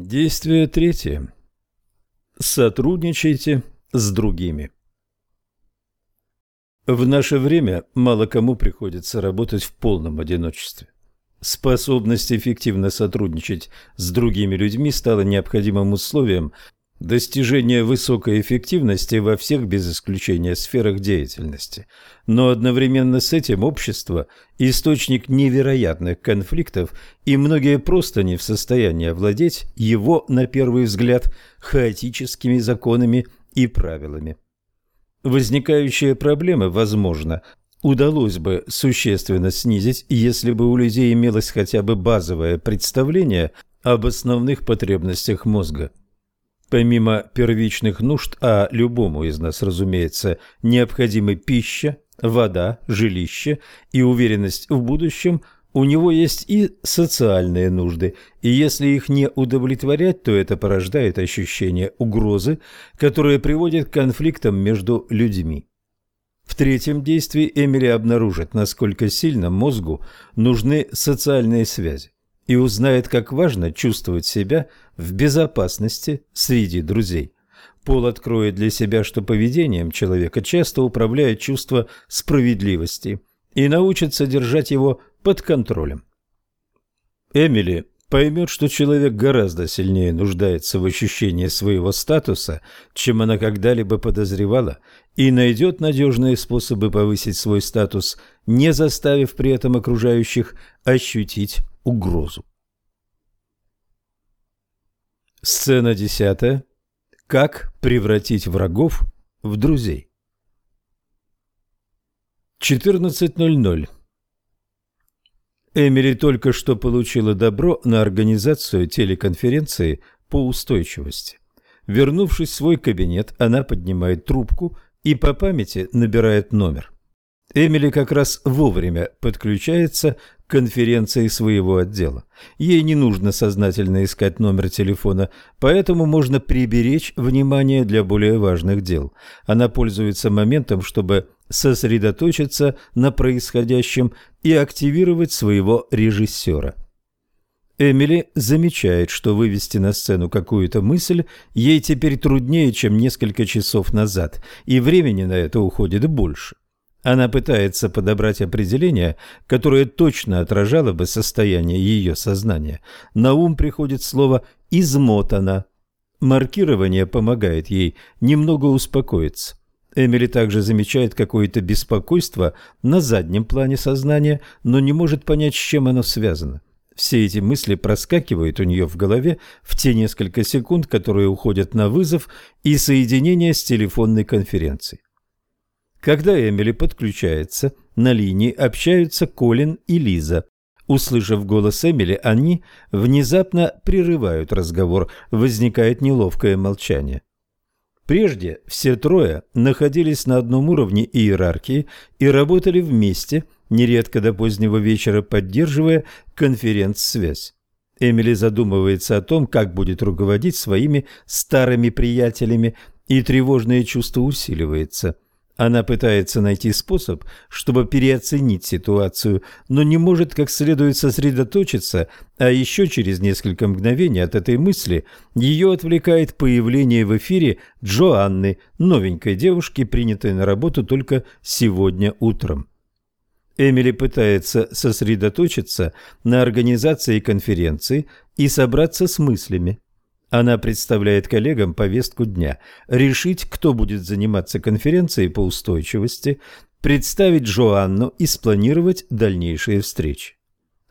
Действие третье. Сотрудничайте с другими. В наше время мало кому приходится работать в полном одиночестве. Способность эффективно сотрудничать с другими людьми стала необходимым условием достижения высокой эффективности во всех без исключения сферах деятельности. Но одновременно с этим общество – источник невероятных конфликтов, и многие просто не в состоянии овладеть его, на первый взгляд, хаотическими законами и правилами. Возникающие проблемы, возможно, удалось бы существенно снизить, если бы у людей имелось хотя бы базовое представление об основных потребностях мозга. Помимо первичных нужд, а любому из нас, разумеется, необходимы пища, вода, жилище и уверенность в будущем, у него есть и социальные нужды, и если их не удовлетворять, то это порождает ощущение угрозы, которое приводит к конфликтам между людьми. В третьем действии Эмили обнаружит, насколько сильно мозгу нужны социальные связи и узнает, как важно чувствовать себя в безопасности среди друзей. Пол откроет для себя, что поведением человека часто управляет чувство справедливости и научится держать его под контролем. Эмили поймет, что человек гораздо сильнее нуждается в ощущении своего статуса, чем она когда-либо подозревала, и найдет надежные способы повысить свой статус, не заставив при этом окружающих ощутить угрозу. Сцена десятая. Как превратить врагов в друзей. 14.00. Эмили только что получила добро на организацию телеконференции по устойчивости. Вернувшись в свой кабинет, она поднимает трубку и по памяти набирает номер. Эмили как раз вовремя подключается конференции своего отдела. Ей не нужно сознательно искать номер телефона, поэтому можно приберечь внимание для более важных дел. Она пользуется моментом, чтобы сосредоточиться на происходящем и активировать своего режиссера. Эмили замечает, что вывести на сцену какую-то мысль ей теперь труднее, чем несколько часов назад, и времени на это уходит больше. Она пытается подобрать определение, которое точно отражало бы состояние ее сознания. На ум приходит слово «измотана». Маркирование помогает ей немного успокоиться. Эмили также замечает какое-то беспокойство на заднем плане сознания, но не может понять, с чем оно связано. Все эти мысли проскакивают у нее в голове в те несколько секунд, которые уходят на вызов и соединение с телефонной конференцией. Когда Эмили подключается, на линии общаются Колин и Лиза. Услышав голос Эмили, они внезапно прерывают разговор, возникает неловкое молчание. Прежде все трое находились на одном уровне иерархии и работали вместе, нередко до позднего вечера поддерживая конференц-связь. Эмили задумывается о том, как будет руководить своими старыми приятелями, и тревожное чувство усиливается – она пытается найти способ, чтобы переоценить ситуацию, но не может как следует сосредоточиться, а еще через несколько мгновений от этой мысли ее отвлекает появление в эфире Джоанны, новенькой девушки, принятой на работу только сегодня утром. Эмили пытается сосредоточиться на организации конференции и собраться с мыслями. Она представляет коллегам повестку дня, решить, кто будет заниматься конференцией по устойчивости, представить Джоанну и спланировать дальнейшие встречи.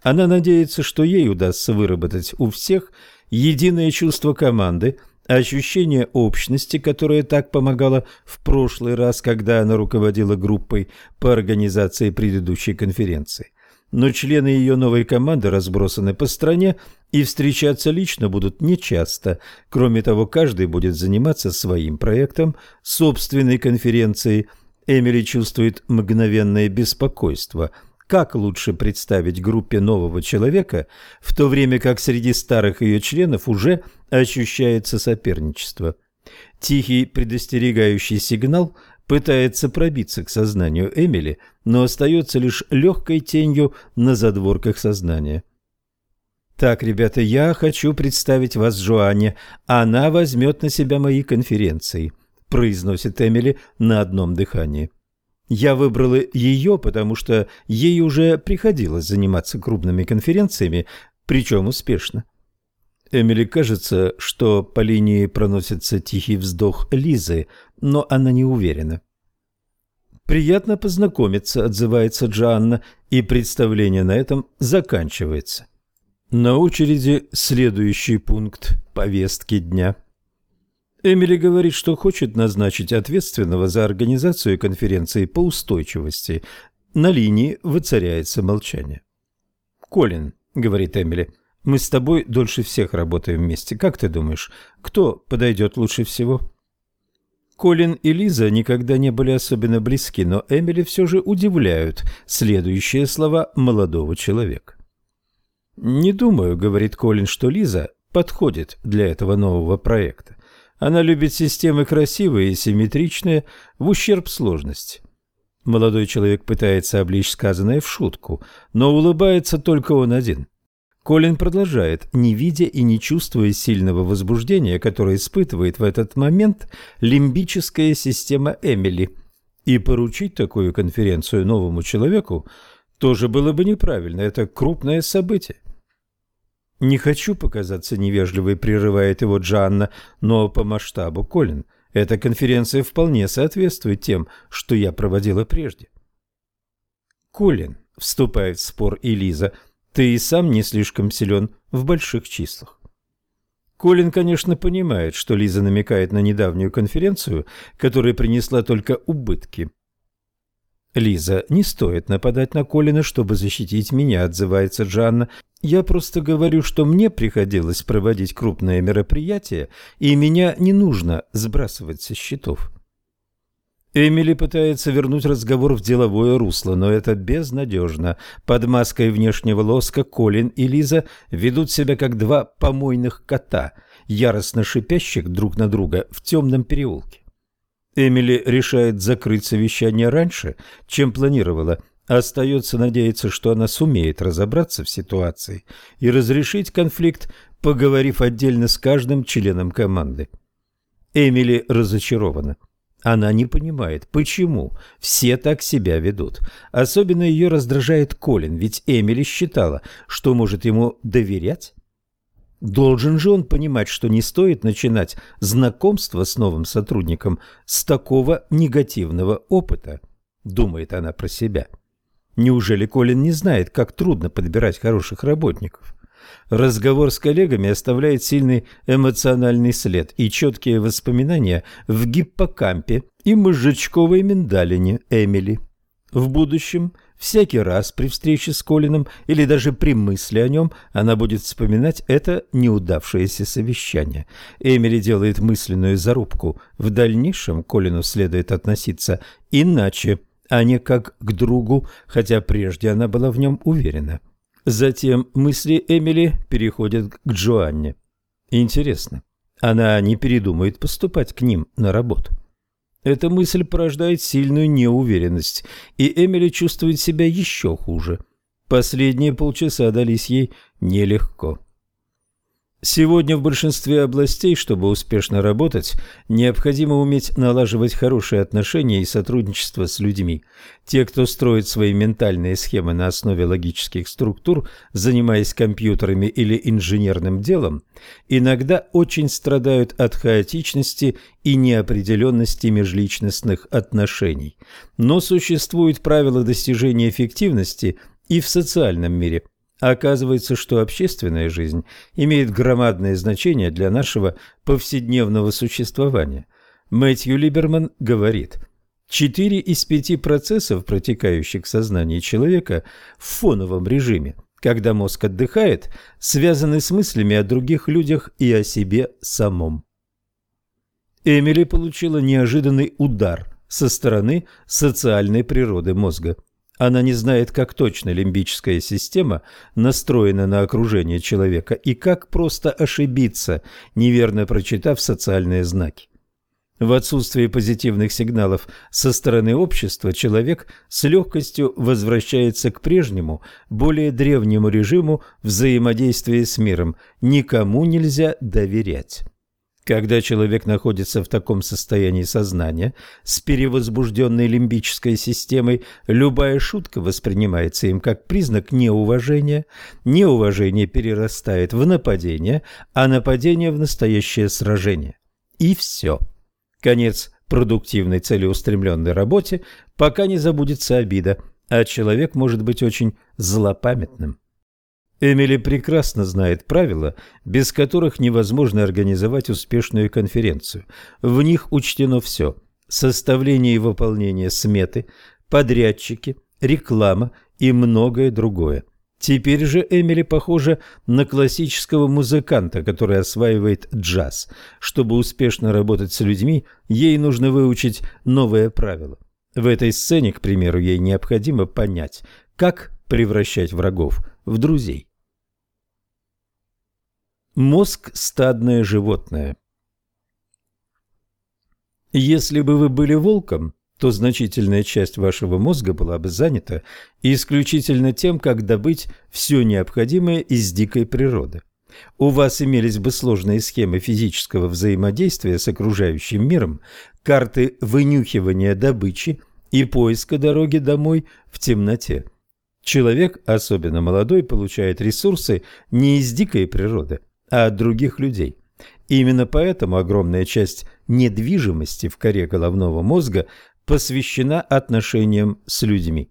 Она надеется, что ей удастся выработать у всех единое чувство команды, ощущение общности, которое так помогало в прошлый раз, когда она руководила группой по организации предыдущей конференции но члены ее новой команды разбросаны по стране и встречаться лично будут нечасто. Кроме того, каждый будет заниматься своим проектом, собственной конференцией. Эмили чувствует мгновенное беспокойство. Как лучше представить группе нового человека, в то время как среди старых ее членов уже ощущается соперничество? Тихий предостерегающий сигнал пытается пробиться к сознанию Эмили, но остается лишь легкой тенью на задворках сознания. Так, ребята, я хочу представить вас Джоанне. Она возьмет на себя мои конференции, произносит Эмили на одном дыхании. Я выбрала ее, потому что ей уже приходилось заниматься крупными конференциями, причем успешно. Эмили кажется, что по линии проносится тихий вздох Лизы, но она не уверена. «Приятно познакомиться», — отзывается Джанна, и представление на этом заканчивается. На очереди следующий пункт повестки дня. Эмили говорит, что хочет назначить ответственного за организацию конференции по устойчивости. На линии воцаряется молчание. «Колин», — говорит Эмили, — «мы с тобой дольше всех работаем вместе. Как ты думаешь, кто подойдет лучше всего?» Колин и Лиза никогда не были особенно близки, но Эмили все же удивляют следующие слова молодого человека. «Не думаю», — говорит Колин, — «что Лиза подходит для этого нового проекта. Она любит системы красивые и симметричные в ущерб сложности». Молодой человек пытается обличь сказанное в шутку, но улыбается только он один. Колин продолжает, не видя и не чувствуя сильного возбуждения, которое испытывает в этот момент лимбическая система Эмили. И поручить такую конференцию новому человеку тоже было бы неправильно, это крупное событие. «Не хочу показаться невежливой», — прерывает его Джанна, но по масштабу, Колин, эта конференция вполне соответствует тем, что я проводила прежде. «Колин», — вступает в спор Элиза, — ты и сам не слишком силен в больших числах. Колин, конечно, понимает, что Лиза намекает на недавнюю конференцию, которая принесла только убытки. «Лиза, не стоит нападать на Колина, чтобы защитить меня», — отзывается Джанна. «Я просто говорю, что мне приходилось проводить крупные мероприятия, и меня не нужно сбрасывать со счетов». Эмили пытается вернуть разговор в деловое русло, но это безнадежно. Под маской внешнего лоска Колин и Лиза ведут себя как два помойных кота, яростно шипящих друг на друга в темном переулке. Эмили решает закрыть совещание раньше, чем планировала. Остается надеяться, что она сумеет разобраться в ситуации и разрешить конфликт, поговорив отдельно с каждым членом команды. Эмили разочарована. Она не понимает, почему все так себя ведут. Особенно ее раздражает Колин, ведь Эмили считала, что может ему доверять. Должен же он понимать, что не стоит начинать знакомство с новым сотрудником с такого негативного опыта, думает она про себя. Неужели Колин не знает, как трудно подбирать хороших работников? Разговор с коллегами оставляет сильный эмоциональный след и четкие воспоминания в гиппокампе и мозжечковой миндалине Эмили. В будущем, всякий раз при встрече с Колином или даже при мысли о нем, она будет вспоминать это неудавшееся совещание. Эмили делает мысленную зарубку. В дальнейшем Колину следует относиться иначе, а не как к другу, хотя прежде она была в нем уверена. Затем мысли Эмили переходят к Джоанне. Интересно, она не передумает поступать к ним на работу? Эта мысль порождает сильную неуверенность, и Эмили чувствует себя еще хуже. Последние полчаса дались ей нелегко. Сегодня в большинстве областей, чтобы успешно работать, необходимо уметь налаживать хорошие отношения и сотрудничество с людьми. Те, кто строит свои ментальные схемы на основе логических структур, занимаясь компьютерами или инженерным делом, иногда очень страдают от хаотичности и неопределенности межличностных отношений. Но существуют правила достижения эффективности и в социальном мире – оказывается, что общественная жизнь имеет громадное значение для нашего повседневного существования. Мэтью Либерман говорит, четыре из пяти процессов, протекающих в сознании человека в фоновом режиме, когда мозг отдыхает, связаны с мыслями о других людях и о себе самом. Эмили получила неожиданный удар со стороны социальной природы мозга – она не знает, как точно лимбическая система настроена на окружение человека и как просто ошибиться, неверно прочитав социальные знаки. В отсутствии позитивных сигналов со стороны общества человек с легкостью возвращается к прежнему, более древнему режиму взаимодействия с миром. Никому нельзя доверять. Когда человек находится в таком состоянии сознания с перевозбужденной лимбической системой, любая шутка воспринимается им как признак неуважения, неуважение перерастает в нападение, а нападение в настоящее сражение. И все. Конец продуктивной целеустремленной работе, пока не забудется обида, а человек может быть очень злопамятным. Эмили прекрасно знает правила, без которых невозможно организовать успешную конференцию. В них учтено все – составление и выполнение сметы, подрядчики, реклама и многое другое. Теперь же Эмили похожа на классического музыканта, который осваивает джаз. Чтобы успешно работать с людьми, ей нужно выучить новые правила. В этой сцене, к примеру, ей необходимо понять, как превращать врагов в друзей. Мозг – стадное животное. Если бы вы были волком, то значительная часть вашего мозга была бы занята исключительно тем, как добыть все необходимое из дикой природы. У вас имелись бы сложные схемы физического взаимодействия с окружающим миром, карты вынюхивания добычи и поиска дороги домой в темноте. Человек, особенно молодой, получает ресурсы не из дикой природы, а от других людей. Именно поэтому огромная часть недвижимости в коре головного мозга посвящена отношениям с людьми.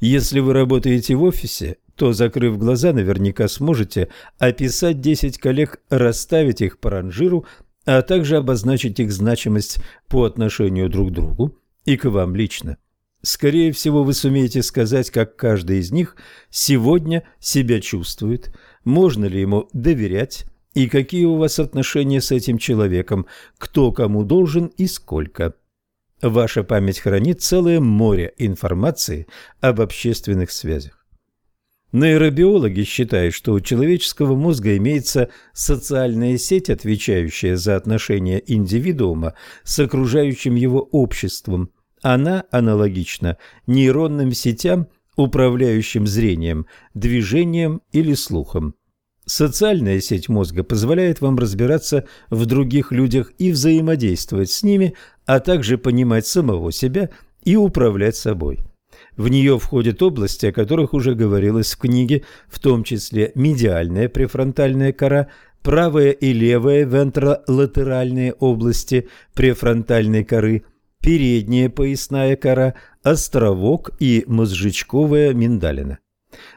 Если вы работаете в офисе, то, закрыв глаза, наверняка сможете описать 10 коллег, расставить их по ранжиру, а также обозначить их значимость по отношению друг к другу и к вам лично. Скорее всего, вы сумеете сказать, как каждый из них сегодня себя чувствует, можно ли ему доверять и какие у вас отношения с этим человеком, кто кому должен и сколько. Ваша память хранит целое море информации об общественных связях. Нейробиологи считают, что у человеческого мозга имеется социальная сеть, отвечающая за отношения индивидуума с окружающим его обществом. Она аналогична нейронным сетям, управляющим зрением, движением или слухом. Социальная сеть мозга позволяет вам разбираться в других людях и взаимодействовать с ними, а также понимать самого себя и управлять собой. В нее входят области, о которых уже говорилось в книге, в том числе медиальная префронтальная кора, правая и левая вентролатеральные области префронтальной коры, передняя поясная кора, островок и мозжечковая миндалина.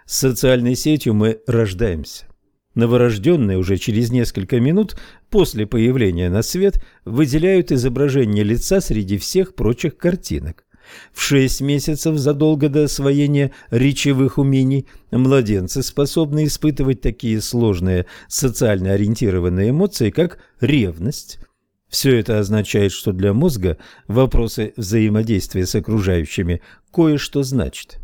С социальной сетью мы рождаемся. Новорожденные уже через несколько минут после появления на свет выделяют изображение лица среди всех прочих картинок. В шесть месяцев задолго до освоения речевых умений младенцы способны испытывать такие сложные социально ориентированные эмоции, как ревность. Все это означает, что для мозга вопросы взаимодействия с окружающими кое-что значат.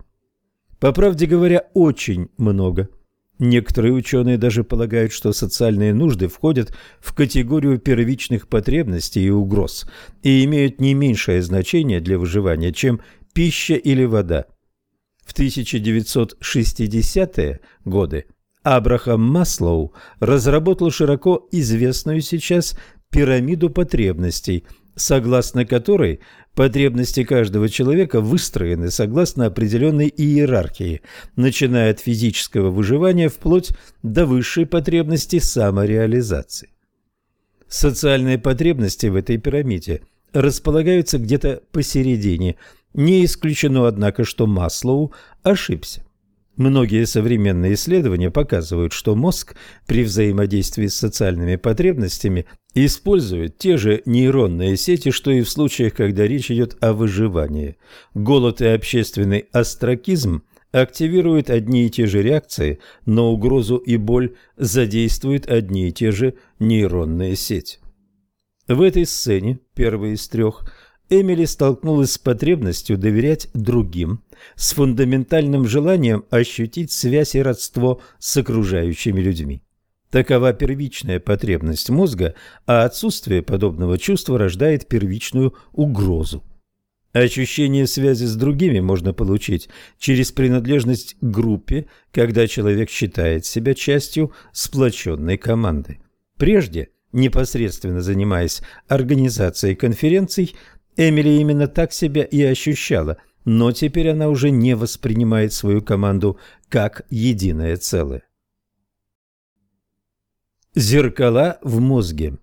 По правде говоря, очень много – Некоторые ученые даже полагают, что социальные нужды входят в категорию первичных потребностей и угроз и имеют не меньшее значение для выживания, чем пища или вода. В 1960-е годы Абрахам Маслоу разработал широко известную сейчас пирамиду потребностей, согласно которой потребности каждого человека выстроены согласно определенной иерархии, начиная от физического выживания вплоть до высшей потребности самореализации. Социальные потребности в этой пирамиде располагаются где-то посередине. Не исключено, однако, что Маслоу ошибся. Многие современные исследования показывают, что мозг при взаимодействии с социальными потребностями использует те же нейронные сети, что и в случаях, когда речь идет о выживании. Голод и общественный астракизм активируют одни и те же реакции, но угрозу и боль задействуют одни и те же нейронные сети. В этой сцене, первой из трех, Эмили столкнулась с потребностью доверять другим, с фундаментальным желанием ощутить связь и родство с окружающими людьми. Такова первичная потребность мозга, а отсутствие подобного чувства рождает первичную угрозу. Ощущение связи с другими можно получить через принадлежность к группе, когда человек считает себя частью сплоченной команды. Прежде, непосредственно занимаясь организацией конференций, Эмили именно так себя и ощущала, но теперь она уже не воспринимает свою команду как единое целое. Зеркала в мозге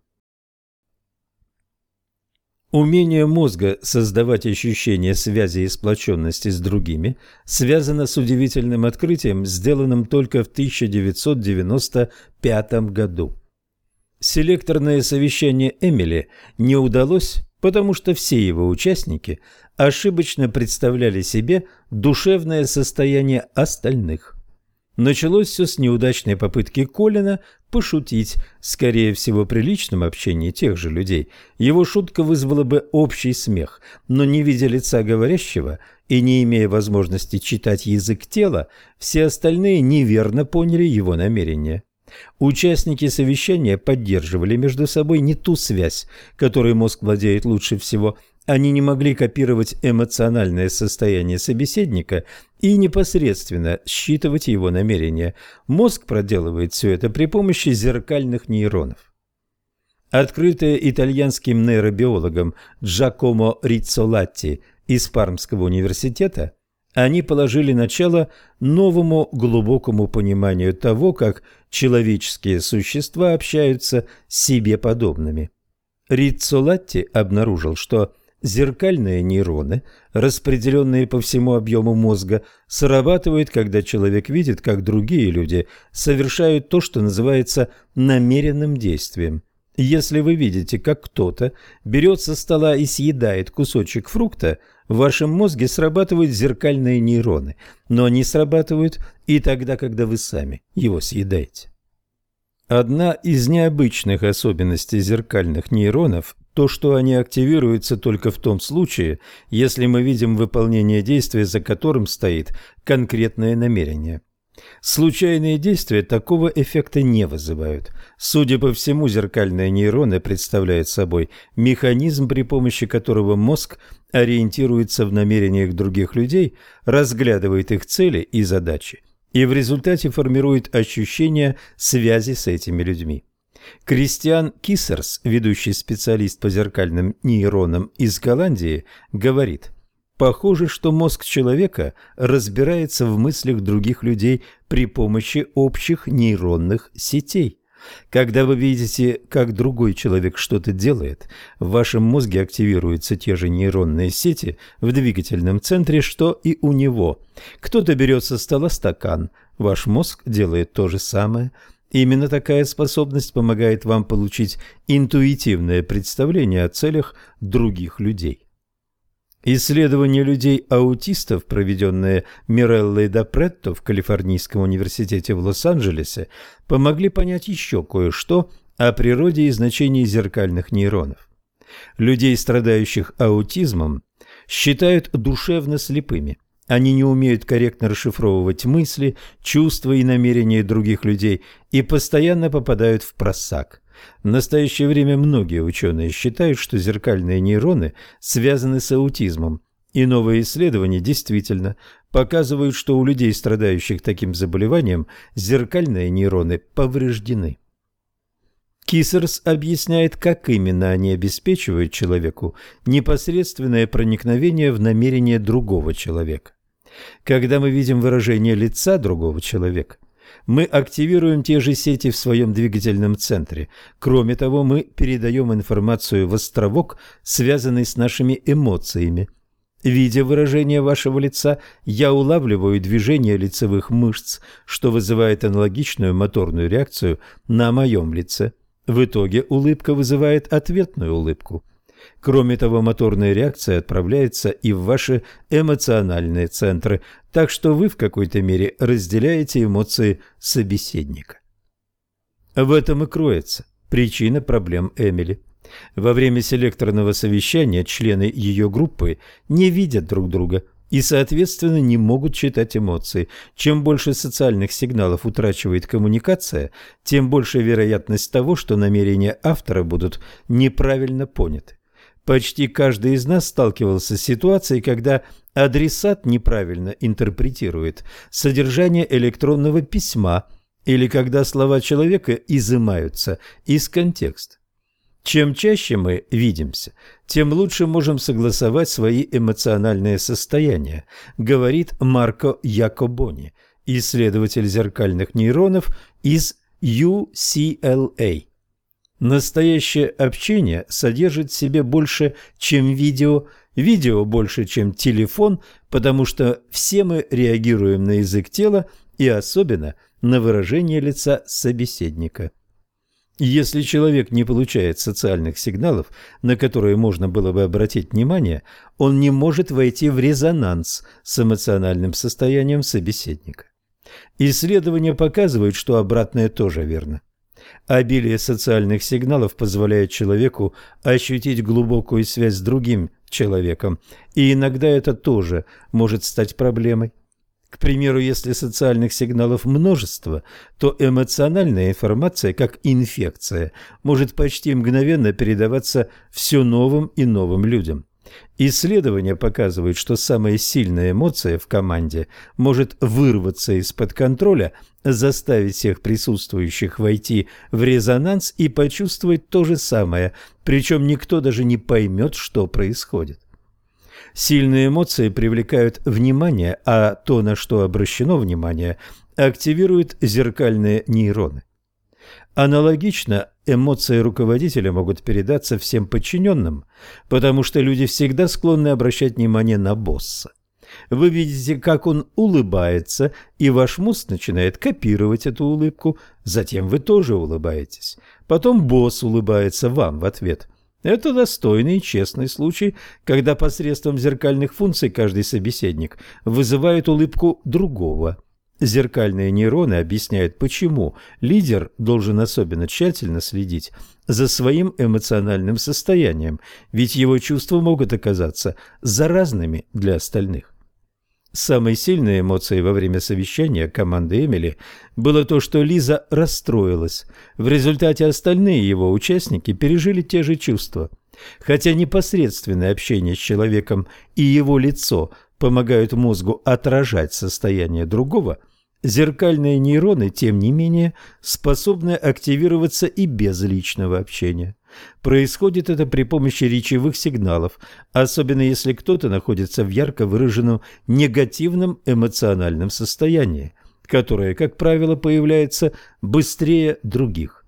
Умение мозга создавать ощущение связи и сплоченности с другими связано с удивительным открытием, сделанным только в 1995 году. Селекторное совещание Эмили не удалось, потому что все его участники ошибочно представляли себе душевное состояние остальных. Началось все с неудачной попытки Колина пошутить, скорее всего, при личном общении тех же людей. Его шутка вызвала бы общий смех, но не видя лица говорящего и не имея возможности читать язык тела, все остальные неверно поняли его намерение. Участники совещания поддерживали между собой не ту связь, которой мозг владеет лучше всего – они не могли копировать эмоциональное состояние собеседника и непосредственно считывать его намерения. Мозг проделывает все это при помощи зеркальных нейронов. Открытое итальянским нейробиологом Джакомо Риццолатти из Пармского университета, они положили начало новому глубокому пониманию того, как человеческие существа общаются с себе подобными. Риццолатти обнаружил, что Зеркальные нейроны, распределенные по всему объему мозга, срабатывают, когда человек видит, как другие люди совершают то, что называется намеренным действием. Если вы видите, как кто-то берет со стола и съедает кусочек фрукта, в вашем мозге срабатывают зеркальные нейроны, но они срабатывают и тогда, когда вы сами его съедаете. Одна из необычных особенностей зеркальных нейронов то, что они активируются только в том случае, если мы видим выполнение действия, за которым стоит конкретное намерение. Случайные действия такого эффекта не вызывают. Судя по всему, зеркальные нейроны представляют собой механизм, при помощи которого мозг ориентируется в намерениях других людей, разглядывает их цели и задачи и в результате формирует ощущение связи с этими людьми. Кристиан Киссерс, ведущий специалист по зеркальным нейронам из Голландии, говорит, «Похоже, что мозг человека разбирается в мыслях других людей при помощи общих нейронных сетей». Когда вы видите, как другой человек что-то делает, в вашем мозге активируются те же нейронные сети в двигательном центре, что и у него. Кто-то берет со стола стакан, ваш мозг делает то же самое – Именно такая способность помогает вам получить интуитивное представление о целях других людей. Исследования людей-аутистов, проведенные Миреллой Дапретто в Калифорнийском университете в Лос-Анджелесе, помогли понять еще кое-что о природе и значении зеркальных нейронов. Людей, страдающих аутизмом, считают душевно слепыми. Они не умеют корректно расшифровывать мысли, чувства и намерения других людей и постоянно попадают в просак. В настоящее время многие ученые считают, что зеркальные нейроны связаны с аутизмом, и новые исследования действительно показывают, что у людей, страдающих таким заболеванием, зеркальные нейроны повреждены. Кисерс объясняет, как именно они обеспечивают человеку непосредственное проникновение в намерение другого человека. Когда мы видим выражение лица другого человека, мы активируем те же сети в своем двигательном центре. Кроме того, мы передаем информацию в островок, связанный с нашими эмоциями. Видя выражение вашего лица, я улавливаю движение лицевых мышц, что вызывает аналогичную моторную реакцию на моем лице. В итоге улыбка вызывает ответную улыбку. Кроме того, моторная реакция отправляется и в ваши эмоциональные центры, так что вы в какой-то мере разделяете эмоции собеседника. В этом и кроется причина проблем Эмили. Во время селекторного совещания члены ее группы не видят друг друга и, соответственно, не могут читать эмоции. Чем больше социальных сигналов утрачивает коммуникация, тем больше вероятность того, что намерения автора будут неправильно поняты. Почти каждый из нас сталкивался с ситуацией, когда адресат неправильно интерпретирует содержание электронного письма или когда слова человека изымаются из контекста. Чем чаще мы видимся, тем лучше можем согласовать свои эмоциональные состояния, говорит Марко Якобони, исследователь зеркальных нейронов из UCLA. Настоящее общение содержит в себе больше, чем видео, видео больше, чем телефон, потому что все мы реагируем на язык тела и особенно на выражение лица собеседника. Если человек не получает социальных сигналов, на которые можно было бы обратить внимание, он не может войти в резонанс с эмоциональным состоянием собеседника. Исследования показывают, что обратное тоже верно. Обилие социальных сигналов позволяет человеку ощутить глубокую связь с другим человеком, и иногда это тоже может стать проблемой. К примеру, если социальных сигналов множество, то эмоциональная информация, как инфекция, может почти мгновенно передаваться все новым и новым людям. Исследования показывают, что самая сильная эмоция в команде может вырваться из-под контроля, заставить всех присутствующих войти в резонанс и почувствовать то же самое, причем никто даже не поймет, что происходит. Сильные эмоции привлекают внимание, а то, на что обращено внимание, активирует зеркальные нейроны. Аналогично эмоции руководителя могут передаться всем подчиненным, потому что люди всегда склонны обращать внимание на босса. Вы видите, как он улыбается, и ваш мозг начинает копировать эту улыбку, затем вы тоже улыбаетесь. Потом босс улыбается вам в ответ. Это достойный и честный случай, когда посредством зеркальных функций каждый собеседник вызывает улыбку другого. Зеркальные нейроны объясняют, почему лидер должен особенно тщательно следить за своим эмоциональным состоянием, ведь его чувства могут оказаться заразными для остальных. Самой сильной эмоцией во время совещания команды Эмили было то, что Лиза расстроилась. В результате остальные его участники пережили те же чувства. Хотя непосредственное общение с человеком и его лицо помогают мозгу отражать состояние другого – Зеркальные нейроны, тем не менее, способны активироваться и без личного общения. Происходит это при помощи речевых сигналов, особенно если кто-то находится в ярко выраженном негативном эмоциональном состоянии, которое, как правило, появляется быстрее других.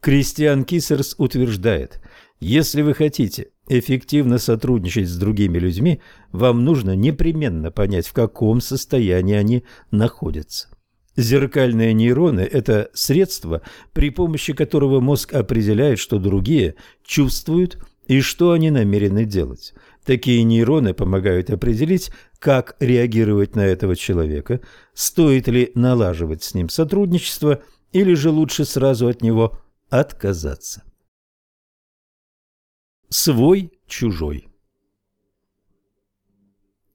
Кристиан Киссерс утверждает, если вы хотите эффективно сотрудничать с другими людьми, вам нужно непременно понять, в каком состоянии они находятся. Зеркальные нейроны – это средство, при помощи которого мозг определяет, что другие чувствуют и что они намерены делать. Такие нейроны помогают определить, как реагировать на этого человека, стоит ли налаживать с ним сотрудничество или же лучше сразу от него отказаться свой-чужой.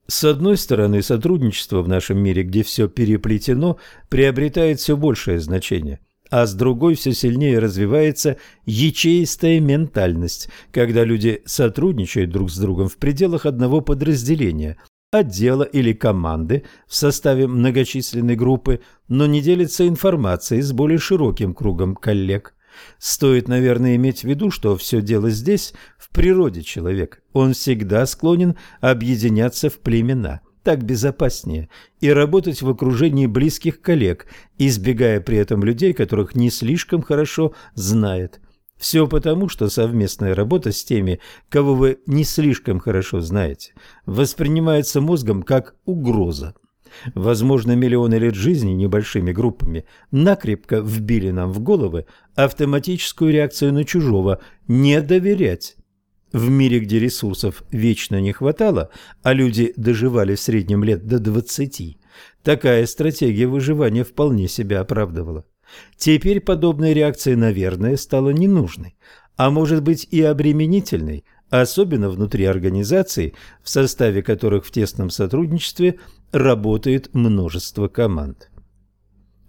С одной стороны, сотрудничество в нашем мире, где все переплетено, приобретает все большее значение, а с другой все сильнее развивается ячеистая ментальность, когда люди сотрудничают друг с другом в пределах одного подразделения, отдела или команды в составе многочисленной группы, но не делятся информацией с более широким кругом коллег. Стоит, наверное, иметь в виду, что все дело здесь, в природе человека. Он всегда склонен объединяться в племена. Так безопаснее. И работать в окружении близких коллег, избегая при этом людей, которых не слишком хорошо знает. Все потому, что совместная работа с теми, кого вы не слишком хорошо знаете, воспринимается мозгом как угроза. Возможно, миллионы лет жизни небольшими группами накрепко вбили нам в головы автоматическую реакцию на чужого – не доверять. В мире, где ресурсов вечно не хватало, а люди доживали в среднем лет до 20, такая стратегия выживания вполне себя оправдывала. Теперь подобная реакция, наверное, стала ненужной, а может быть и обременительной, особенно внутри организаций, в составе которых в тесном сотрудничестве работает множество команд.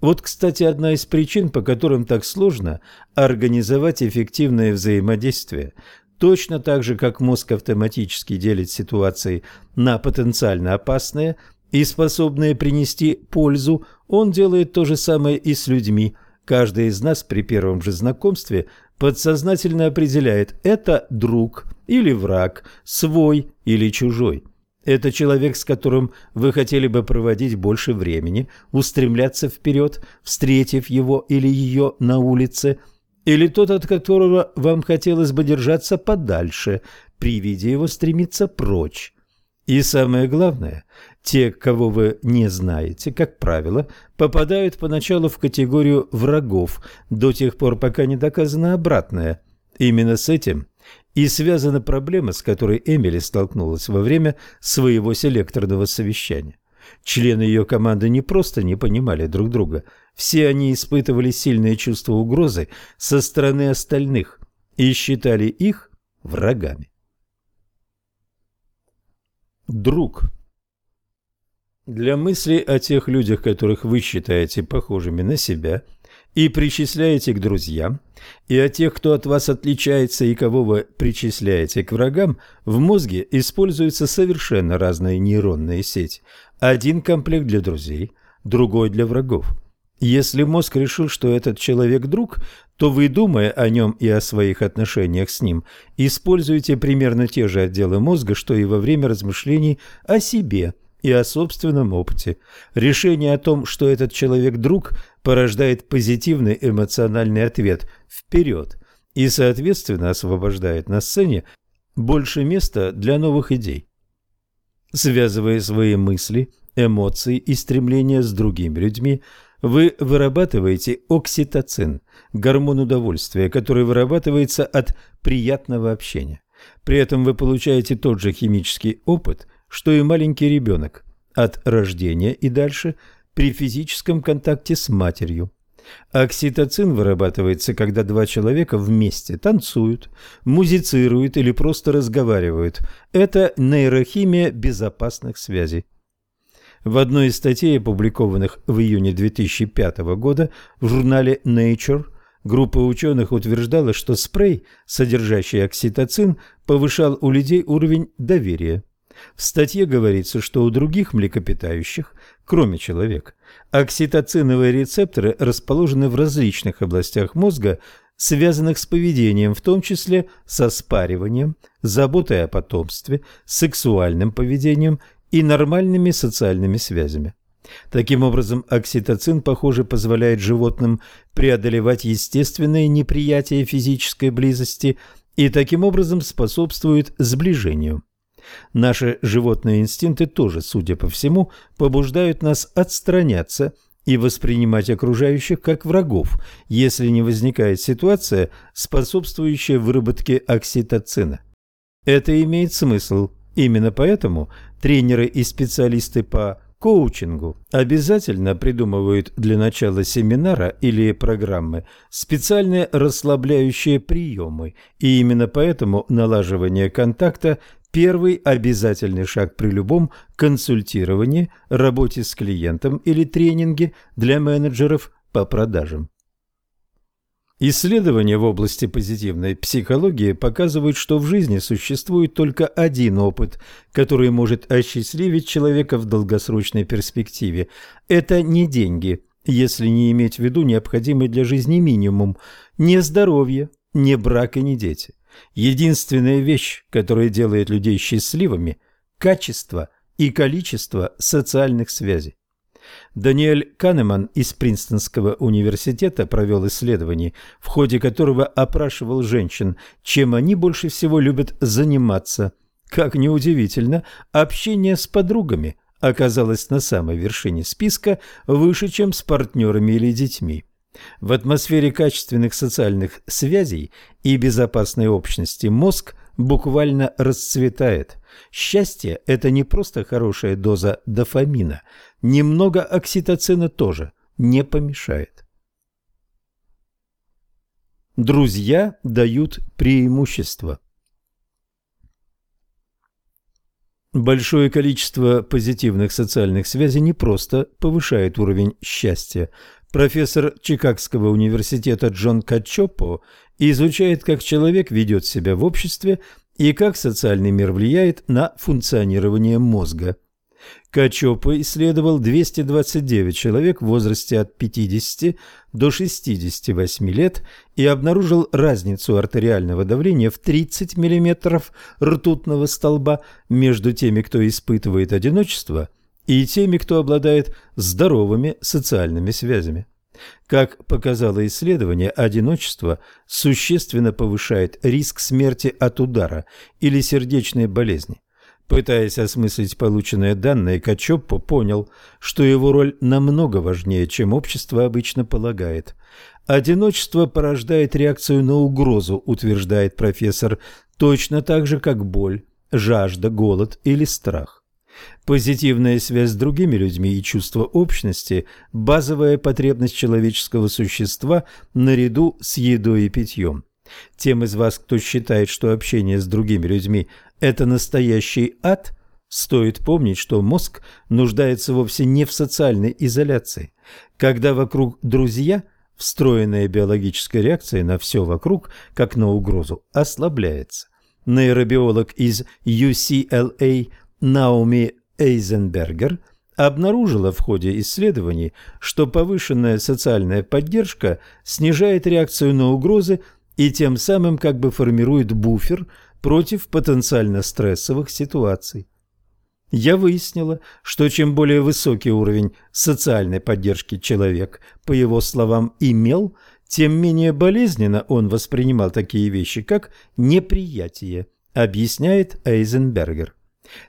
Вот, кстати, одна из причин, по которым так сложно организовать эффективное взаимодействие. Точно так же, как мозг автоматически делит ситуации на потенциально опасные и способные принести пользу, он делает то же самое и с людьми. Каждый из нас при первом же знакомстве подсознательно определяет «это друг» или «враг», «свой» или «чужой». Это человек, с которым вы хотели бы проводить больше времени, устремляться вперед, встретив его или ее на улице, или тот, от которого вам хотелось бы держаться подальше, при виде его стремиться прочь. И самое главное, те, кого вы не знаете, как правило, попадают поначалу в категорию врагов, до тех пор, пока не доказано обратное. Именно с этим и связана проблема, с которой Эмили столкнулась во время своего селекторного совещания. Члены ее команды не просто не понимали друг друга, все они испытывали сильное чувство угрозы со стороны остальных и считали их врагами. Друг Для мысли о тех людях, которых вы считаете похожими на себя – и причисляете к друзьям, и о тех, кто от вас отличается и кого вы причисляете к врагам, в мозге используется совершенно разная нейронная сеть. Один комплект для друзей, другой для врагов. Если мозг решил, что этот человек друг, то вы, думая о нем и о своих отношениях с ним, используете примерно те же отделы мозга, что и во время размышлений о себе – и о собственном опыте. Решение о том, что этот человек друг, порождает позитивный эмоциональный ответ «вперед» и, соответственно, освобождает на сцене больше места для новых идей. Связывая свои мысли, эмоции и стремления с другими людьми, вы вырабатываете окситоцин, гормон удовольствия, который вырабатывается от приятного общения. При этом вы получаете тот же химический опыт, что и маленький ребенок, от рождения и дальше при физическом контакте с матерью. Окситоцин вырабатывается, когда два человека вместе танцуют, музицируют или просто разговаривают. Это нейрохимия безопасных связей. В одной из статей, опубликованных в июне 2005 года в журнале Nature, группа ученых утверждала, что спрей, содержащий окситоцин, повышал у людей уровень доверия. В статье говорится, что у других млекопитающих, кроме человека, окситоциновые рецепторы расположены в различных областях мозга, связанных с поведением, в том числе со спариванием, заботой о потомстве, сексуальным поведением и нормальными социальными связями. Таким образом, окситоцин, похоже, позволяет животным преодолевать естественное неприятие физической близости и таким образом способствует сближению. Наши животные инстинкты тоже, судя по всему, побуждают нас отстраняться и воспринимать окружающих как врагов, если не возникает ситуация, способствующая выработке окситоцина. Это имеет смысл. Именно поэтому тренеры и специалисты по коучингу обязательно придумывают для начала семинара или программы специальные расслабляющие приемы, и именно поэтому налаживание контакта Первый обязательный шаг при любом консультировании, работе с клиентом или тренинге для менеджеров по продажам. Исследования в области позитивной психологии показывают, что в жизни существует только один опыт, который может осчастливить человека в долгосрочной перспективе. Это не деньги, если не иметь в виду необходимый для жизни минимум, не здоровье, не брак и не дети. Единственная вещь, которая делает людей счастливыми – качество и количество социальных связей. Даниэль Канеман из Принстонского университета провел исследование, в ходе которого опрашивал женщин, чем они больше всего любят заниматься. Как неудивительно, общение с подругами оказалось на самой вершине списка выше, чем с партнерами или детьми. В атмосфере качественных социальных связей и безопасной общности мозг буквально расцветает. Счастье – это не просто хорошая доза дофамина, немного окситоцина тоже не помешает. Друзья дают преимущество. Большое количество позитивных социальных связей не просто повышает уровень счастья. Профессор Чикагского университета Джон Качопо изучает, как человек ведет себя в обществе и как социальный мир влияет на функционирование мозга. Качопо исследовал 229 человек в возрасте от 50 до 68 лет и обнаружил разницу артериального давления в 30 мм ртутного столба между теми, кто испытывает одиночество, и теми, кто обладает здоровыми социальными связями. Как показало исследование, одиночество существенно повышает риск смерти от удара или сердечной болезни. Пытаясь осмыслить полученные данные, Качоппо понял, что его роль намного важнее, чем общество обычно полагает. Одиночество порождает реакцию на угрозу, утверждает профессор, точно так же, как боль, жажда, голод или страх. Позитивная связь с другими людьми и чувство общности – базовая потребность человеческого существа наряду с едой и питьем. Тем из вас, кто считает, что общение с другими людьми – это настоящий ад, стоит помнить, что мозг нуждается вовсе не в социальной изоляции. Когда вокруг друзья, встроенная биологическая реакция на все вокруг, как на угрозу, ослабляется. Нейробиолог из UCLA Науми Эйзенбергер обнаружила в ходе исследований, что повышенная социальная поддержка снижает реакцию на угрозы и тем самым как бы формирует буфер против потенциально стрессовых ситуаций. Я выяснила, что чем более высокий уровень социальной поддержки человек, по его словам, имел, тем менее болезненно он воспринимал такие вещи, как неприятие, объясняет Эйзенбергер.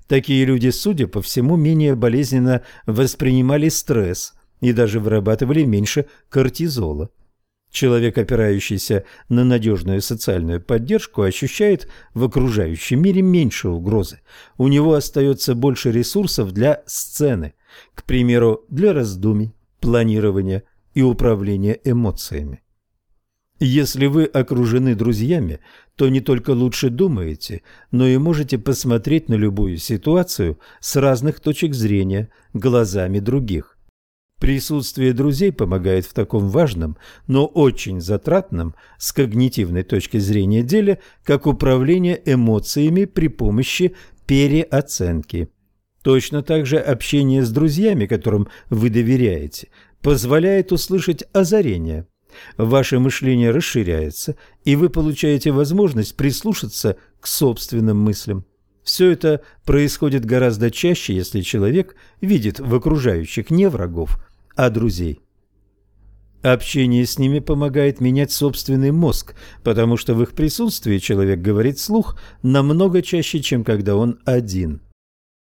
Такие люди, судя по всему, менее болезненно воспринимали стресс и даже вырабатывали меньше кортизола. Человек, опирающийся на надежную социальную поддержку, ощущает в окружающем мире меньше угрозы. У него остается больше ресурсов для сцены, к примеру, для раздумий, планирования и управления эмоциями. Если вы окружены друзьями, то не только лучше думаете, но и можете посмотреть на любую ситуацию с разных точек зрения, глазами других. Присутствие друзей помогает в таком важном, но очень затратном с когнитивной точки зрения деле, как управление эмоциями при помощи переоценки. Точно так же общение с друзьями, которым вы доверяете, позволяет услышать озарение. Ваше мышление расширяется, и вы получаете возможность прислушаться к собственным мыслям. Все это происходит гораздо чаще, если человек видит в окружающих не врагов, а друзей. Общение с ними помогает менять собственный мозг, потому что в их присутствии человек говорит слух намного чаще, чем когда он один.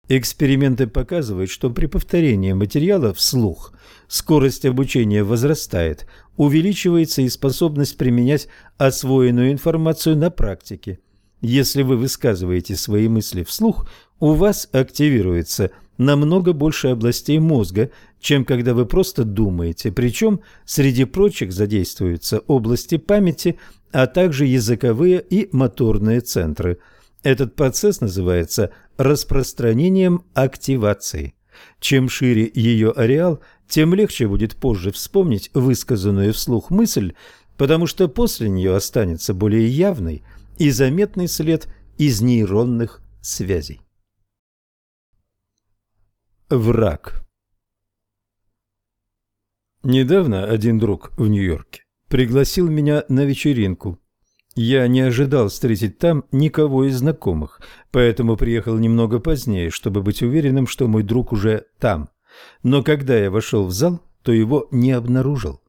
Эксперименты показывают, что при повторении материала вслух скорость обучения возрастает, увеличивается и способность применять освоенную информацию на практике. Если вы высказываете свои мысли вслух, у вас активируется намного больше областей мозга, чем когда вы просто думаете, причем среди прочих задействуются области памяти, а также языковые и моторные центры. Этот процесс называется распространением активации. Чем шире ее ареал, тем легче будет позже вспомнить высказанную вслух мысль, потому что после нее останется более явный и заметный след из нейронных связей. Враг Недавно один друг в Нью-Йорке пригласил меня на вечеринку. Я не ожидал встретить там никого из знакомых, поэтому приехал немного позднее, чтобы быть уверенным, что мой друг уже там. Но когда я вошел в зал, то его не обнаружил.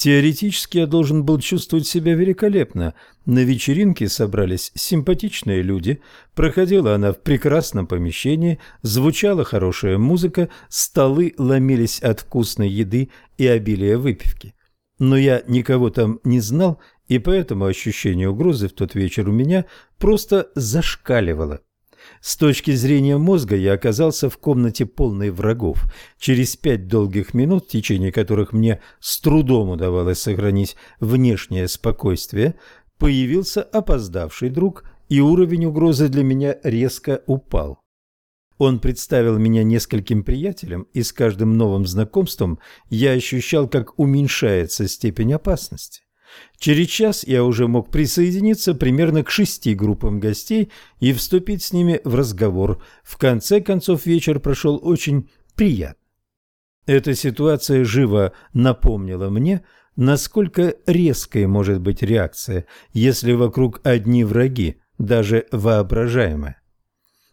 Теоретически я должен был чувствовать себя великолепно. На вечеринке собрались симпатичные люди, проходила она в прекрасном помещении, звучала хорошая музыка, столы ломились от вкусной еды и обилия выпивки. Но я никого там не знал, и поэтому ощущение угрозы в тот вечер у меня просто зашкаливало. С точки зрения мозга я оказался в комнате полной врагов. Через пять долгих минут, в течение которых мне с трудом удавалось сохранить внешнее спокойствие, появился опоздавший друг, и уровень угрозы для меня резко упал. Он представил меня нескольким приятелям, и с каждым новым знакомством я ощущал, как уменьшается степень опасности. Через час я уже мог присоединиться примерно к шести группам гостей и вступить с ними в разговор. В конце концов вечер прошел очень приятно. Эта ситуация живо напомнила мне, насколько резкой может быть реакция, если вокруг одни враги, даже воображаемые.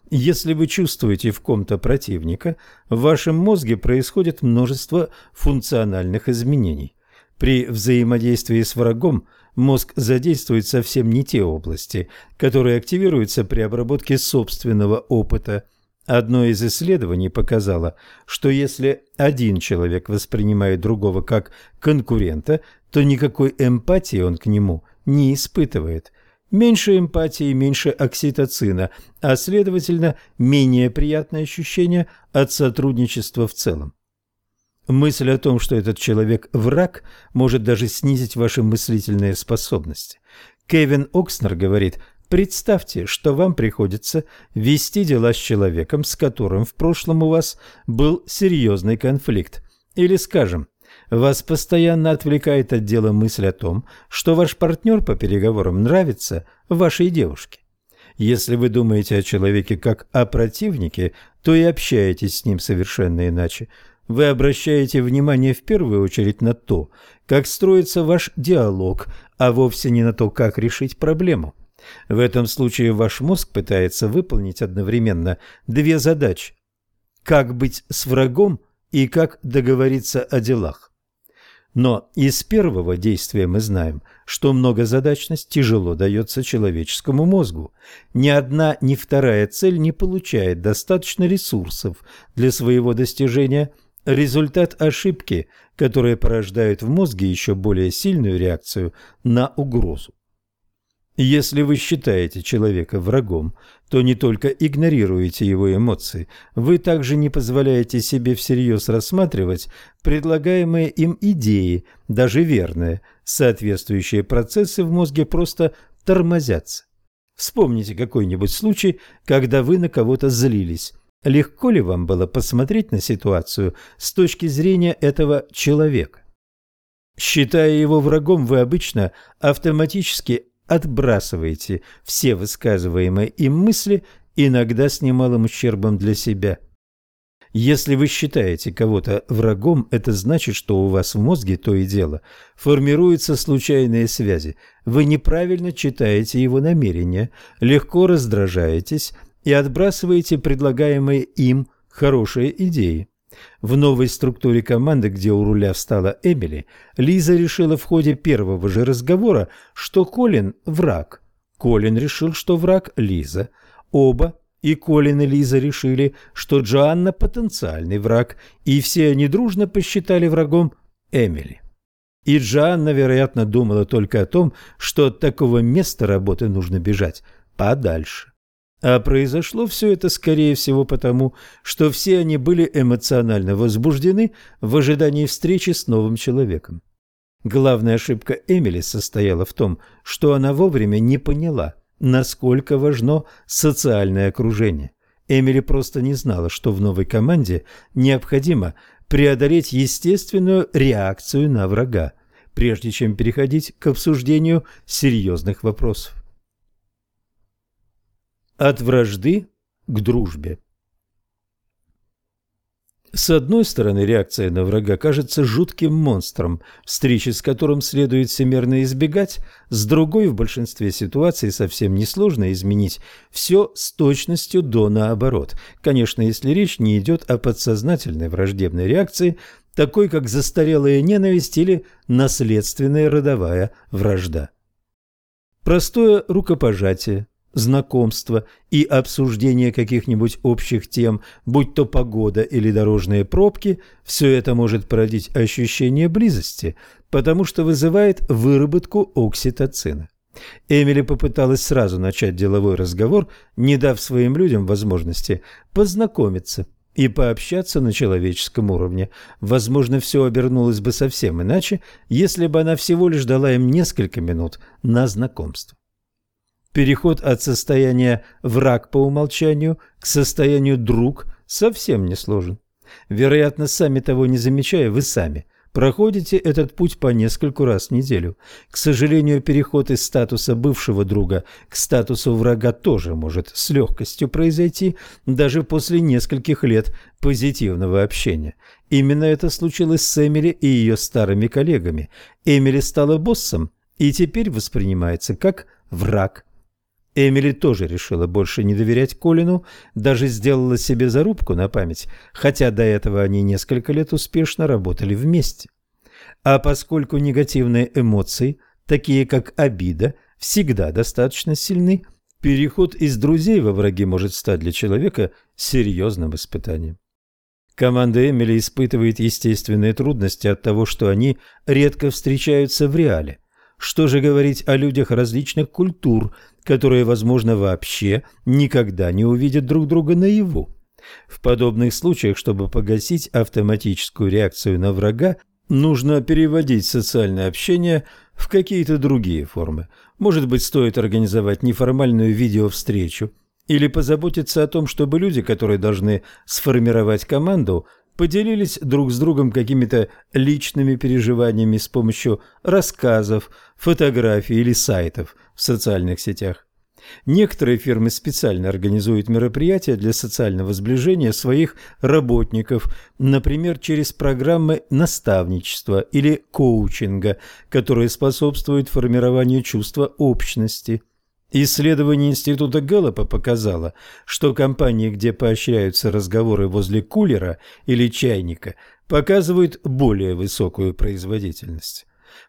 Если вы чувствуете в ком-то противника, в вашем мозге происходит множество функциональных изменений. При взаимодействии с врагом мозг задействует совсем не те области, которые активируются при обработке собственного опыта. Одно из исследований показало, что если один человек воспринимает другого как конкурента, то никакой эмпатии он к нему не испытывает. Меньше эмпатии, меньше окситоцина, а следовательно, менее приятное ощущение от сотрудничества в целом. Мысль о том, что этот человек враг, может даже снизить ваши мыслительные способности. Кевин Окснер говорит, представьте, что вам приходится вести дела с человеком, с которым в прошлом у вас был серьезный конфликт. Или, скажем, вас постоянно отвлекает от дела мысль о том, что ваш партнер по переговорам нравится вашей девушке. Если вы думаете о человеке как о противнике, то и общаетесь с ним совершенно иначе. Вы обращаете внимание в первую очередь на то, как строится ваш диалог, а вовсе не на то, как решить проблему. В этом случае ваш мозг пытается выполнить одновременно две задачи – как быть с врагом и как договориться о делах. Но из первого действия мы знаем, что многозадачность тяжело дается человеческому мозгу. Ни одна, ни вторая цель не получает достаточно ресурсов для своего достижения. Результат ошибки, которые порождают в мозге еще более сильную реакцию на угрозу. Если вы считаете человека врагом, то не только игнорируете его эмоции, вы также не позволяете себе всерьез рассматривать предлагаемые им идеи, даже верные, соответствующие процессы в мозге просто тормозятся. Вспомните какой-нибудь случай, когда вы на кого-то злились. Легко ли вам было посмотреть на ситуацию с точки зрения этого человека? Считая его врагом, вы обычно автоматически отбрасываете все высказываемые им мысли, иногда с немалым ущербом для себя. Если вы считаете кого-то врагом, это значит, что у вас в мозге то и дело формируются случайные связи. Вы неправильно читаете его намерения, легко раздражаетесь и отбрасываете предлагаемые им хорошие идеи. В новой структуре команды, где у руля встала Эмили, Лиза решила в ходе первого же разговора, что Колин – враг. Колин решил, что враг – Лиза. Оба, и Колин и Лиза решили, что Джоанна – потенциальный враг, и все они дружно посчитали врагом Эмили. И Джоанна, вероятно, думала только о том, что от такого места работы нужно бежать подальше. А произошло все это, скорее всего, потому, что все они были эмоционально возбуждены в ожидании встречи с новым человеком. Главная ошибка Эмили состояла в том, что она вовремя не поняла, насколько важно социальное окружение. Эмили просто не знала, что в новой команде необходимо преодолеть естественную реакцию на врага, прежде чем переходить к обсуждению серьезных вопросов. От вражды к дружбе. С одной стороны, реакция на врага кажется жутким монстром, встречи с которым следует всемерно избегать, с другой, в большинстве ситуаций совсем несложно изменить все с точностью до наоборот. Конечно, если речь не идет о подсознательной враждебной реакции, такой как застарелая ненависть или наследственная родовая вражда. Простое рукопожатие, знакомства и обсуждение каких-нибудь общих тем, будь то погода или дорожные пробки, все это может породить ощущение близости, потому что вызывает выработку окситоцина. Эмили попыталась сразу начать деловой разговор, не дав своим людям возможности познакомиться и пообщаться на человеческом уровне. Возможно, все обернулось бы совсем иначе, если бы она всего лишь дала им несколько минут на знакомство. Переход от состояния «враг по умолчанию» к состоянию «друг» совсем не сложен. Вероятно, сами того не замечая, вы сами проходите этот путь по нескольку раз в неделю. К сожалению, переход из статуса бывшего друга к статусу врага тоже может с легкостью произойти даже после нескольких лет позитивного общения. Именно это случилось с Эмили и ее старыми коллегами. Эмили стала боссом и теперь воспринимается как враг Эмили тоже решила больше не доверять Колину, даже сделала себе зарубку на память, хотя до этого они несколько лет успешно работали вместе. А поскольку негативные эмоции, такие как обида, всегда достаточно сильны, переход из друзей во враги может стать для человека серьезным испытанием. Команда Эмили испытывает естественные трудности от того, что они редко встречаются в реале. Что же говорить о людях различных культур, которые, возможно, вообще никогда не увидят друг друга наяву. В подобных случаях, чтобы погасить автоматическую реакцию на врага, нужно переводить социальное общение в какие-то другие формы. Может быть, стоит организовать неформальную видеовстречу или позаботиться о том, чтобы люди, которые должны сформировать команду, поделились друг с другом какими-то личными переживаниями с помощью рассказов, фотографий или сайтов в социальных сетях. Некоторые фирмы специально организуют мероприятия для социального сближения своих работников, например, через программы наставничества или коучинга, которые способствуют формированию чувства общности – Исследование Института Гэллопа показало, что компании, где поощряются разговоры возле кулера или чайника, показывают более высокую производительность.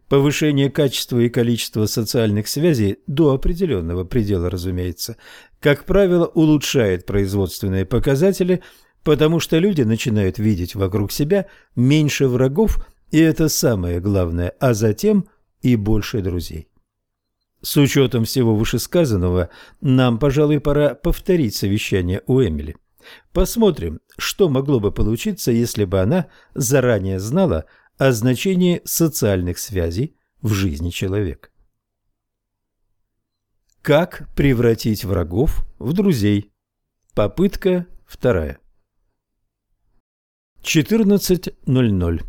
Повышение качества и количества социальных связей до определенного предела, разумеется, как правило, улучшает производственные показатели, потому что люди начинают видеть вокруг себя меньше врагов, и это самое главное, а затем и больше друзей. С учетом всего вышесказанного, нам, пожалуй, пора повторить совещание у Эмили. Посмотрим, что могло бы получиться, если бы она заранее знала о значении социальных связей в жизни человека. Как превратить врагов в друзей? Попытка вторая. 14.00.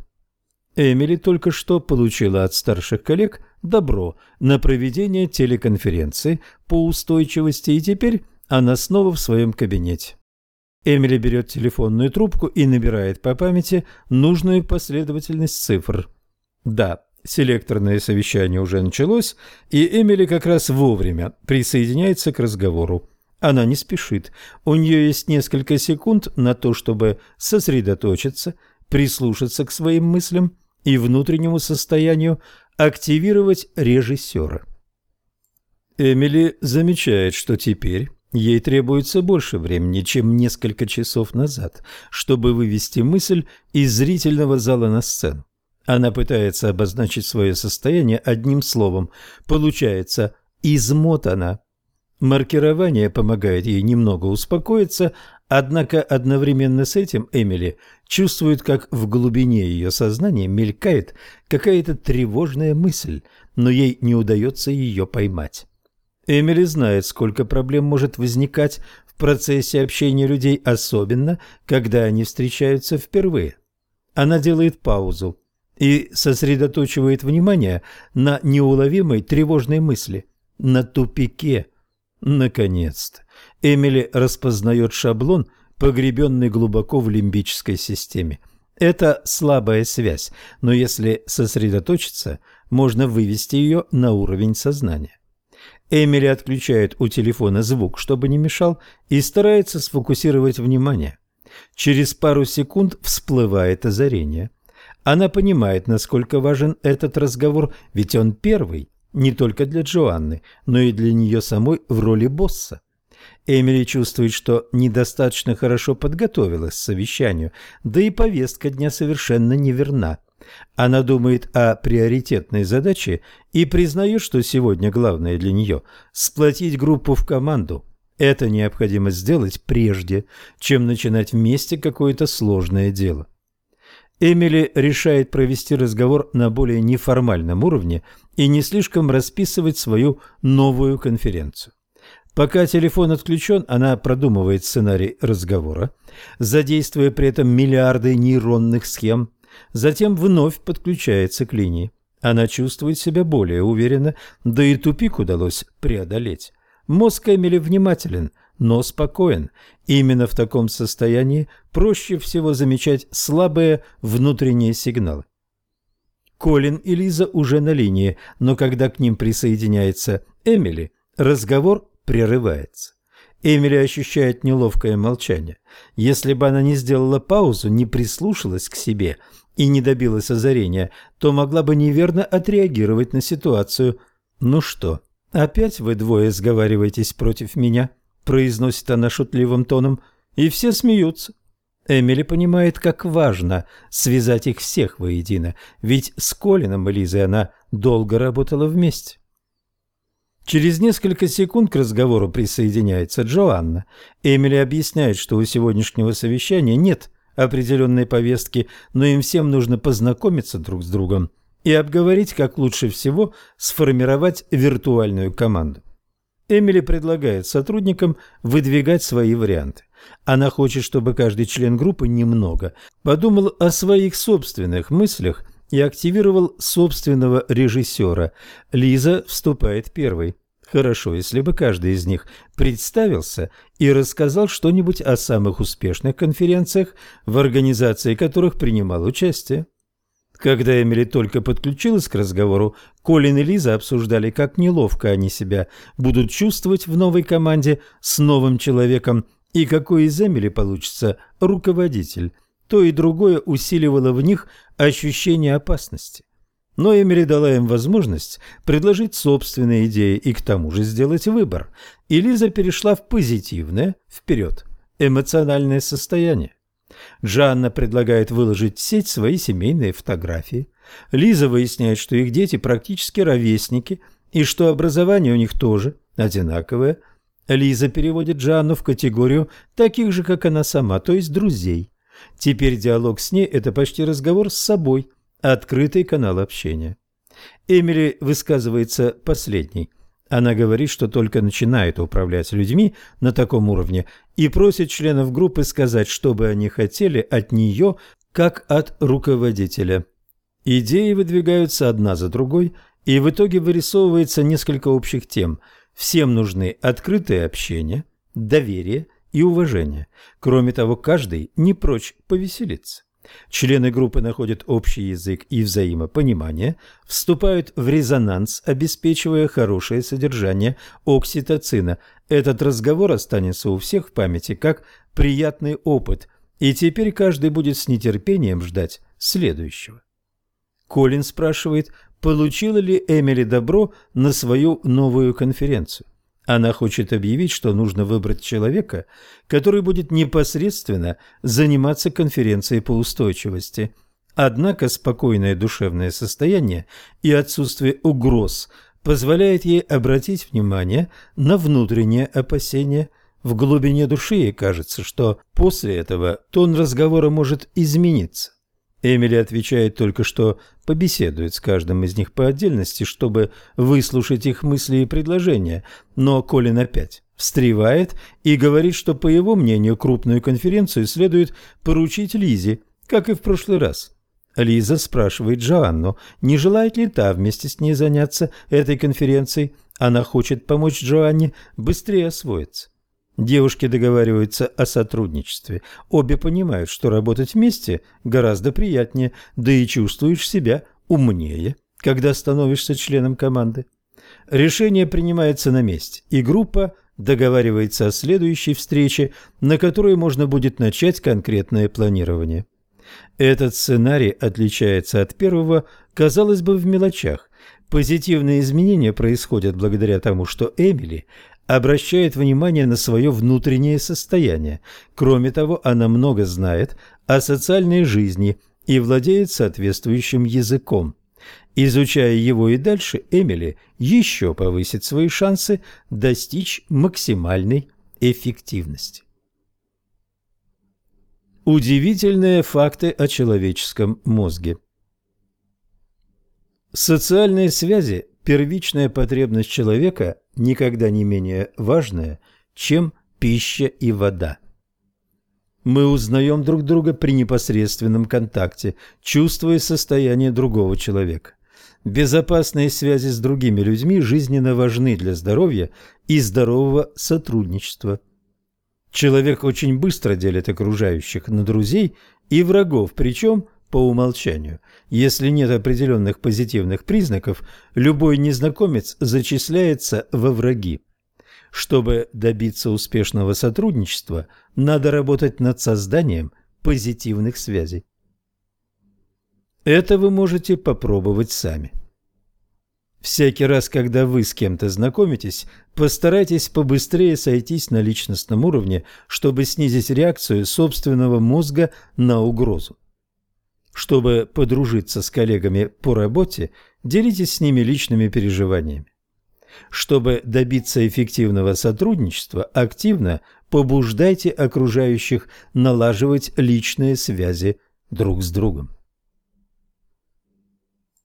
Эмили только что получила от старших коллег добро на проведение телеконференции по устойчивости, и теперь она снова в своем кабинете. Эмили берет телефонную трубку и набирает по памяти нужную последовательность цифр. Да, селекторное совещание уже началось, и Эмили как раз вовремя присоединяется к разговору. Она не спешит. У нее есть несколько секунд на то, чтобы сосредоточиться, прислушаться к своим мыслям и внутреннему состоянию, активировать режиссера. Эмили замечает, что теперь ей требуется больше времени, чем несколько часов назад, чтобы вывести мысль из зрительного зала на сцену. Она пытается обозначить свое состояние одним словом. Получается «измотана». Маркирование помогает ей немного успокоиться, однако одновременно с этим Эмили чувствует, как в глубине ее сознания мелькает какая-то тревожная мысль, но ей не удается ее поймать. Эмили знает, сколько проблем может возникать в процессе общения людей, особенно когда они встречаются впервые. Она делает паузу и сосредоточивает внимание на неуловимой тревожной мысли, на тупике – Наконец-то Эмили распознает шаблон, погребенный глубоко в лимбической системе. Это слабая связь, но если сосредоточиться, можно вывести ее на уровень сознания. Эмили отключает у телефона звук, чтобы не мешал, и старается сфокусировать внимание. Через пару секунд всплывает озарение. Она понимает, насколько важен этот разговор, ведь он первый, не только для Джоанны, но и для нее самой в роли босса. Эмили чувствует, что недостаточно хорошо подготовилась к совещанию, да и повестка дня совершенно неверна. Она думает о приоритетной задаче и признает, что сегодня главное для нее – сплотить группу в команду. Это необходимо сделать прежде, чем начинать вместе какое-то сложное дело. Эмили решает провести разговор на более неформальном уровне и не слишком расписывать свою новую конференцию. Пока телефон отключен, она продумывает сценарий разговора, задействуя при этом миллиарды нейронных схем. Затем вновь подключается к линии. Она чувствует себя более уверенно, да и тупик удалось преодолеть. Мозг Эмили внимателен, но спокоен. Именно в таком состоянии проще всего замечать слабые внутренние сигналы. Колин и Лиза уже на линии, но когда к ним присоединяется Эмили, разговор прерывается. Эмили ощущает неловкое молчание. Если бы она не сделала паузу, не прислушалась к себе – и не добилась озарения, то могла бы неверно отреагировать на ситуацию. «Ну что, опять вы двое сговариваетесь против меня?» – произносит она шутливым тоном, и все смеются. Эмили понимает, как важно связать их всех воедино, ведь с Колином и Лизой она долго работала вместе. Через несколько секунд к разговору присоединяется Джоанна. Эмили объясняет, что у сегодняшнего совещания нет определенной повестки, но им всем нужно познакомиться друг с другом и обговорить, как лучше всего сформировать виртуальную команду. Эмили предлагает сотрудникам выдвигать свои варианты. Она хочет, чтобы каждый член группы немного подумал о своих собственных мыслях и активировал собственного режиссера. Лиза вступает первой. Хорошо, если бы каждый из них представился и рассказал что-нибудь о самых успешных конференциях, в организации которых принимал участие. Когда Эмили только подключилась к разговору, Колин и Лиза обсуждали, как неловко они себя будут чувствовать в новой команде с новым человеком и какой из Эмили получится руководитель. То и другое усиливало в них ощущение опасности. Но Эмили дала им возможность предложить собственные идеи и к тому же сделать выбор. И Лиза перешла в позитивное, вперед, эмоциональное состояние. Джанна предлагает выложить в сеть свои семейные фотографии. Лиза выясняет, что их дети практически ровесники и что образование у них тоже одинаковое. Лиза переводит Джанну в категорию таких же, как она сама, то есть друзей. Теперь диалог с ней – это почти разговор с собой – Открытый канал общения. Эмили высказывается последней. Она говорит, что только начинает управлять людьми на таком уровне и просит членов группы сказать, что бы они хотели от нее, как от руководителя. Идеи выдвигаются одна за другой, и в итоге вырисовывается несколько общих тем. Всем нужны открытое общение, доверие и уважение. Кроме того, каждый не прочь повеселиться. Члены группы находят общий язык и взаимопонимание, вступают в резонанс, обеспечивая хорошее содержание окситоцина. Этот разговор останется у всех в памяти как приятный опыт, и теперь каждый будет с нетерпением ждать следующего. Колин спрашивает, получила ли Эмили добро на свою новую конференцию. Она хочет объявить, что нужно выбрать человека, который будет непосредственно заниматься конференцией по устойчивости. Однако спокойное душевное состояние и отсутствие угроз позволяет ей обратить внимание на внутреннее опасение. В глубине души ей кажется, что после этого тон разговора может измениться. Эмили отвечает только, что побеседует с каждым из них по отдельности, чтобы выслушать их мысли и предложения, но Колин опять встревает и говорит, что, по его мнению, крупную конференцию следует поручить Лизе, как и в прошлый раз. Лиза спрашивает Джоанну, не желает ли та вместе с ней заняться этой конференцией. Она хочет помочь Джоанне быстрее освоиться. Девушки договариваются о сотрудничестве. Обе понимают, что работать вместе гораздо приятнее, да и чувствуешь себя умнее, когда становишься членом команды. Решение принимается на месте, и группа договаривается о следующей встрече, на которой можно будет начать конкретное планирование. Этот сценарий отличается от первого, казалось бы, в мелочах. Позитивные изменения происходят благодаря тому, что Эмили обращает внимание на свое внутреннее состояние. Кроме того, она много знает о социальной жизни и владеет соответствующим языком. Изучая его и дальше, Эмили еще повысит свои шансы достичь максимальной эффективности. Удивительные факты о человеческом мозге Социальные связи первичная потребность человека никогда не менее важная, чем пища и вода. Мы узнаем друг друга при непосредственном контакте, чувствуя состояние другого человека. Безопасные связи с другими людьми жизненно важны для здоровья и здорового сотрудничества. Человек очень быстро делит окружающих на друзей и врагов, причем по умолчанию. Если нет определенных позитивных признаков, любой незнакомец зачисляется во враги. Чтобы добиться успешного сотрудничества, надо работать над созданием позитивных связей. Это вы можете попробовать сами. Всякий раз, когда вы с кем-то знакомитесь, постарайтесь побыстрее сойтись на личностном уровне, чтобы снизить реакцию собственного мозга на угрозу. Чтобы подружиться с коллегами по работе, делитесь с ними личными переживаниями. Чтобы добиться эффективного сотрудничества, активно побуждайте окружающих налаживать личные связи друг с другом.